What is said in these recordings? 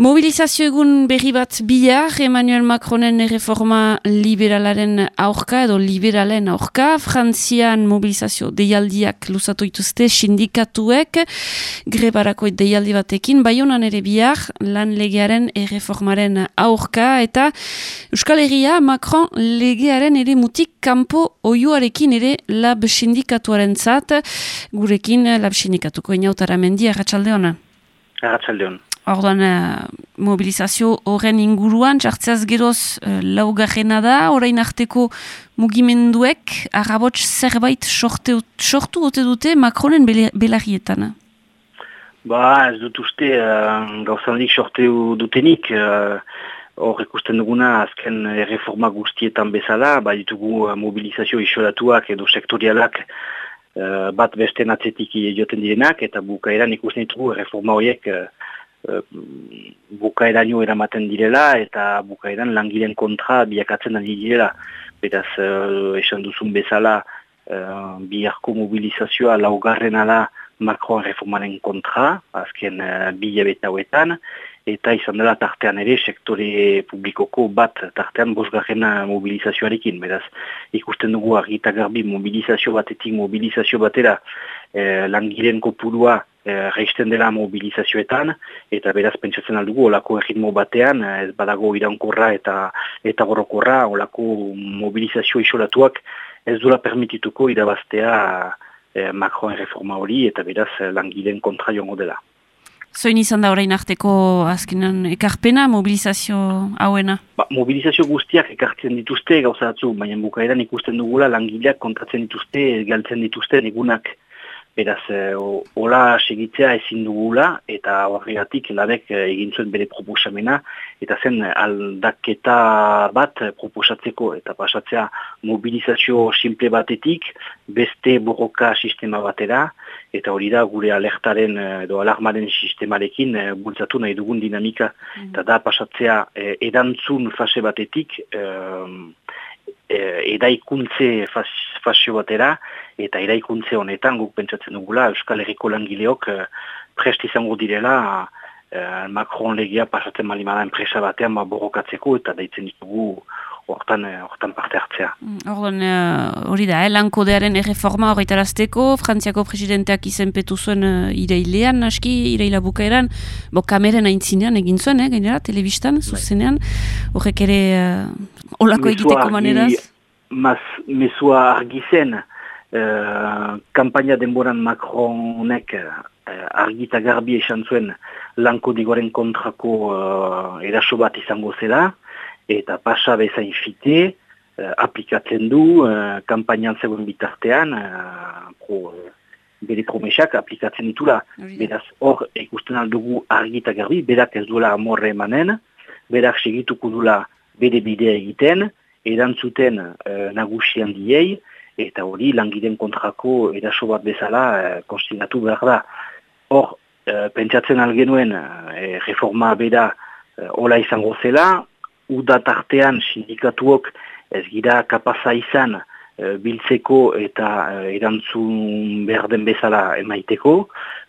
Mobilizazio egun berri bat bihar, Emmanuel Macronen reforma liberalaren aurka edo liberalen aurka. Frantzian mobilizazio deialdiak luzatu ituzte sindikatuek, grebarako deialdi batekin, bai honan ere bihar, lan legearen erreformaren aurka, eta Euskal Herria Macron legearen ere mutik kanpo oioarekin ere lab sindikatuaren zat, gurekin lab sindikatuko inautara mendi, agatxalde hona? Orduan, uh, mobilizazio horren inguruan, txartzeaz geroz uh, laugarrena da, orain arteko mugimenduek, arabots zerbait sorte, sortu ote dute Macronen belarrietan? Ba, ez dut uste, uh, gauzandik sorte dutenik, hor uh, ikusten duguna azken reforma guztietan bezala, ba ditugu mobilizazio isolatuak edo sektorialak uh, bat beste natzetik joten direnak, eta bukaeran ikusten ditugu reforma horiek uh, Eh, bukaeraino eramaten direla eta bukaeran langileen kontra biakatzen ari direla. Beraz, uh, esan duzun bezala, uh, biharko mobilizazioa laugarrena da Macron reformaren kontra, azken uh, bi hauetan, eta izan dela tartean ere sektore publikoko bat tartean bosgarren mobilizazioarekin. Beraz, ikusten dugu argita garbi mobilizazio batetik mobilizazio batera eh, langileen kopurua eh, reisten dela mobilizazioetan, eta beraz pentsatzen aldugu olako erritmo batean, eh, ez badago irankorra eta eta gorokorra, olako mobilizazio isolatuak ez dula permitituko irabaztea eh, Macron reforma hori, eta beraz langileen kontra jongo dela. Zoin izan da orain arteko azkenan ekarpena, mobilizazio hauena? Ba, mobilizazio guztiak ekartzen dituzte gauzatzu, baina bukaeran ikusten dugula langileak kontatzen dituzte, galtzen dituzte egunak Beraz, eh, hola segitzea ezin dugula eta horregatik labek eh, egin zuen bere proposamena eta zen aldaketa bat proposatzeko eta pasatzea mobilizazio simple batetik beste borroka sistema batera eta hori da gure alertaren eh, edo alarmaren sistemarekin bultzatu nahi dugun dinamika mm. eta da pasatzea edantzun fase batetik edaikuntze fasio batera eta eraikuntze honetan guk pentsatzen dugula Euskal Herriko langileok uh, prest izango direla uh, Macron legia pasatzen malimada enpresa batean ba, borrokatzeko eta daitzen ditugu hortan, uh, hortan parte hartzea. Mm, hori da, eh, lankodearen erreforma horretarazteko, Frantziako presidenteak izenpetu zuen uh, ireilean, aski, ireila bukaeran, bo kameren aintzinean egin zuen, eh, gainera, telebistan, bai. zuzenean, horrek ere uh, olako egiteko maneraz? Mas, mesua argi zen, Eh, kampaina denboran Macronek uh, argita garbi esan zuen lanko digoren kontrako uh, eraso bat izango zela, eta pasa bezain fite, uh, aplikatzen du, uh, kampainan zegoen bitartean, uh, pro, bere promesak aplikatzen ditula. Beraz, hor, ikusten aldugu argita garbi, berak ez duela amorre emanen, berak segituko dula bere bidea egiten, erantzuten uh, nagusian diei, eta hori langiden kontrako eraso bat bezala e, konstinatu behar da. Hor, e, pentsatzen algenuen e, reforma beda e, ola izango zela, udat artean sindikatuok ez gira kapaza izan e, biltzeko eta e, erantzun behar den bezala emaiteko,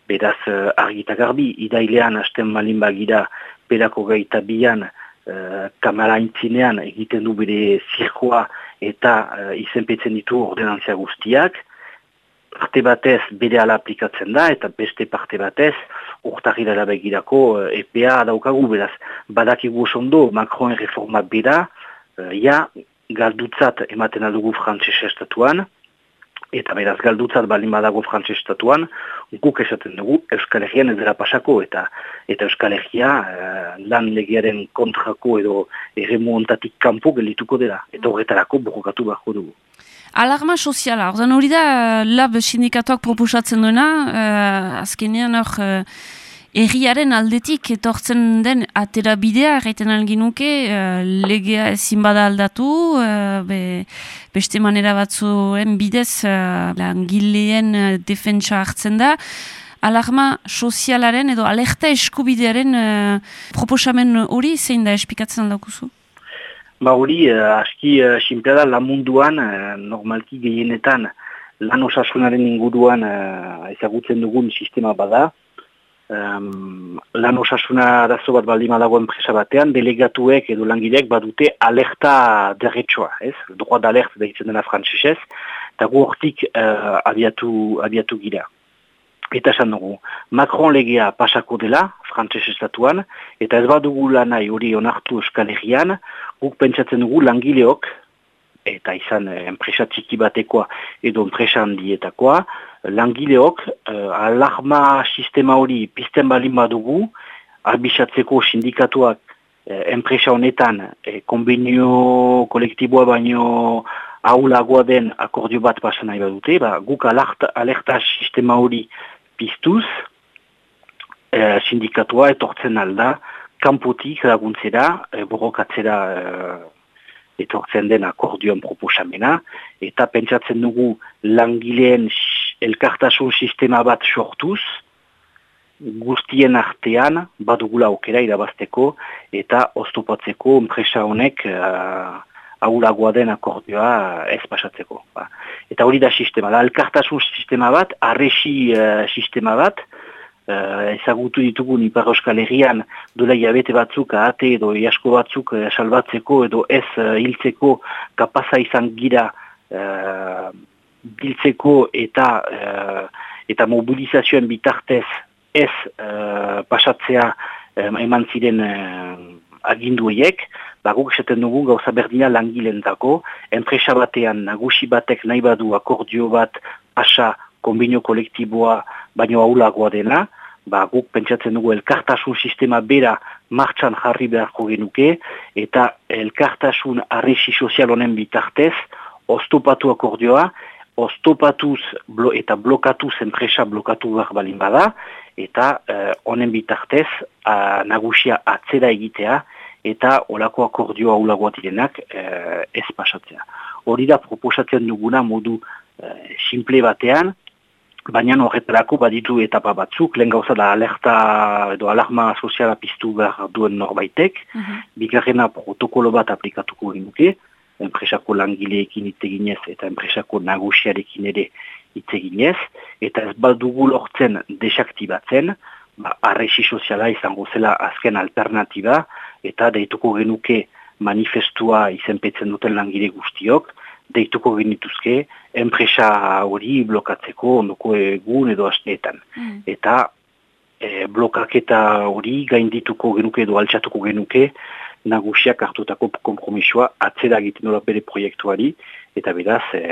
beraz e, argita garbi, idailean hasten malin bagira berako gaita bian e, kamara intzinean egiten du bere zirkoa eta uh, izenpetzen ditu ordenantzia guztiak, parte batez bere ala aplikatzen da, eta beste parte batez urtarri begirako uh, EPA daukagu, beraz, badakigu ondo Macron reforma bera, uh, ja, galdutzat ematen adugu frantzese estatuan, eta beraz galdutzat balin badago frantze estatuan, guk esaten dugu Euskal Herrian ez dela pasako, eta eta Euskal Herria uh, lan legiaren kontrako edo erremu ontatik kanpo gelituko dela, eta horretarako borrokatu beharko dugu. Alarma soziala, ordan hori da lab sindikatuak proposatzen duena, uh, azkenean hor... Uh, Erriaren aldetik etortzen den atera bidea, erraiten alginuke, uh, legea ezin bada aldatu, uh, be, beste manera batzuen bidez uh, langileen uh, defentsa hartzen da. Alarma sozialaren edo alerta eskubidearen uh, proposamen hori zein da espikatzen aldakuzu? Ba hori, uh, aski uh, da lan munduan, uh, normalki gehienetan lan osasunaren inguruan ezagutzen dugun sistema bada, um, lan osasuna arazo bat baldima dago enpresa batean, delegatuek edo langileek badute alerta derretxoa, ez? Droa da alert da dena frantzesez, eta gu hortik uh, abiatu, abiatu gira. Eta esan dugu, Macron legea pasako dela, frantzes estatuan, eta ez badugu lanai hori onartu euskal herrian, guk pentsatzen dugu langileok, eta izan eh, enpresa txiki batekoa edo enpresa handietakoa, langileok eh, alarma sistema hori pizten balin badugu, arbisatzeko sindikatuak eh, enpresa honetan eh, konbenio kolektiboa baino aulagoa den akordio bat pasan nahi badute, ba, guk alerta, alerta sistema hori piztuz, eh, sindikatua etortzen alda, kanpotik laguntzera, eh, borrokatzera eh, etortzen den akordioan proposamena, eta pentsatzen dugu langileen elkartasun sistema bat sortuz, guztien artean badugula aukera irabazteko eta oztopatzeko enpresa honek uh, aulagoa den akordioa ez pasatzeko. Ba. Eta hori da sistema, da elkartasun sistema bat, arresi uh, sistema bat, uh, ezagutu ditugu Ipar Euskal Herrian dola jabete batzuk ahate edo iasko batzuk uh, salbatzeko edo ez uh, hiltzeko kapaza izan gira uh, biltzeko eta uh, eta mobilizazioen bitartez ez uh, pasatzea um, eman ziren uh, aginduiek, baguk esaten dugu gauza berdina langilen dago, enpresa batean nagusi batek nahi badu akordio bat pasa kombinio kolektiboa baino aulagoa dena, ba, guk pentsatzen dugu elkartasun sistema bera martxan jarri beharko genuke, eta elkartasun arresi sozial honen bitartez, oztopatu akordioa, oztopatuz blo, eta blokatuz enpresa blokatu behar balin bada, eta eh, honen bitartez a, nagusia atzera egitea, eta olako akordioa ulagoa direnak eh, ez pasatzea. Hori da proposatzen duguna modu eh, simple batean, Baina horretarako baditu etapa batzuk, lehen gauza da alerta edo alarma soziala piztu behar duen norbaitek, uh mhm. -huh. bigarrena protokolo bat aplikatuko genuke, enpresako langileekin iteginez eta enpresako nagusiarekin ere iteginez, eta ez badugu lortzen desaktibatzen, ba, arresi soziala izango zela azken alternatiba, eta deituko genuke manifestua izenpetzen duten langile guztiok, deituko genituzke enpresa hori blokatzeko ondoko egun edo asteetan. Mm. Eta e, blokaketa hori gaindituko genuke edo altxatuko genuke nagusiak hartutako kompromisoa atzera egiten dola bere proiektuari eta beraz e,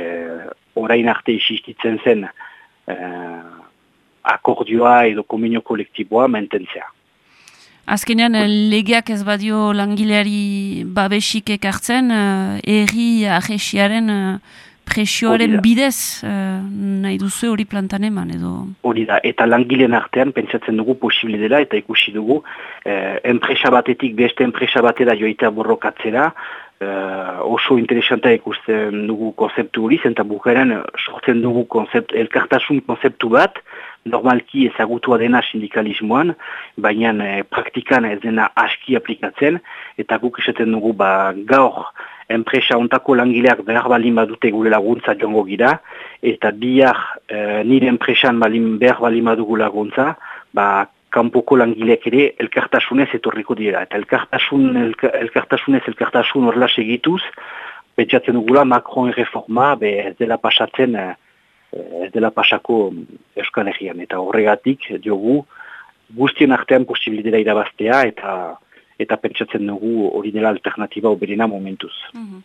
orain arte isistitzen zen e, akordioa edo kominio kolektiboa mententzea. Azkenean, legeak ez badio langileari babesik ekartzen, erri ahesiaren presioaren bidez uh, nahi duzu hori plantan eman edo? Hori da, eta langileen artean pentsatzen dugu posible dela eta ikusi dugu eh, enpresa batetik beste enpresa batera joita borrokatzera, uh, oso interesanta ikusten dugu konzeptu hori, zenta bukaren sortzen dugu konzept, elkartasun konzeptu bat, normalki ezagutua dena sindikalismoan, baina eh, praktikan ez dena aski aplikatzen, eta guk esaten dugu ba, gaur enpresa ontako langileak behar balin badute gure laguntza jongo gira, eta bihar eh, nire enpresan balin behar balin badugu laguntza, ba, kanpoko langileak ere elkartasunez etorriko dira. Eta elkartasun, elkartasunez elkartasun horrela segituz, betxatzen dugula Macron reforma, be ez dela pasatzen eh, ez dela pasako Euskal Herrian. Eta horregatik, diogu, guztien artean posibilitera irabaztea eta eta pentsatzen dugu hori dela alternatiba oberena momentuz. Mm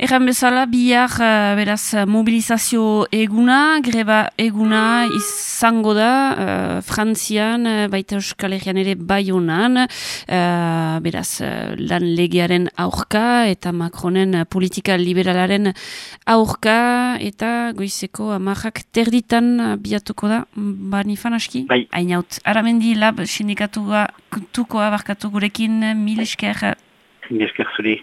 Egan bezala, bihar, uh, beraz, mobilizazio eguna, greba eguna izango da, uh, Frantzian, uh, baita Euskal Herrian ere bai honan, uh, beraz, lan legearen aurka, eta Macronen politika liberalaren aurka, eta goizeko amajak terditan biatuko da, banifan aski? Bai. Ainaut, aramendi lab, sindikatu tuko abarkatu gurekin, mil esker. Mil esker zuri.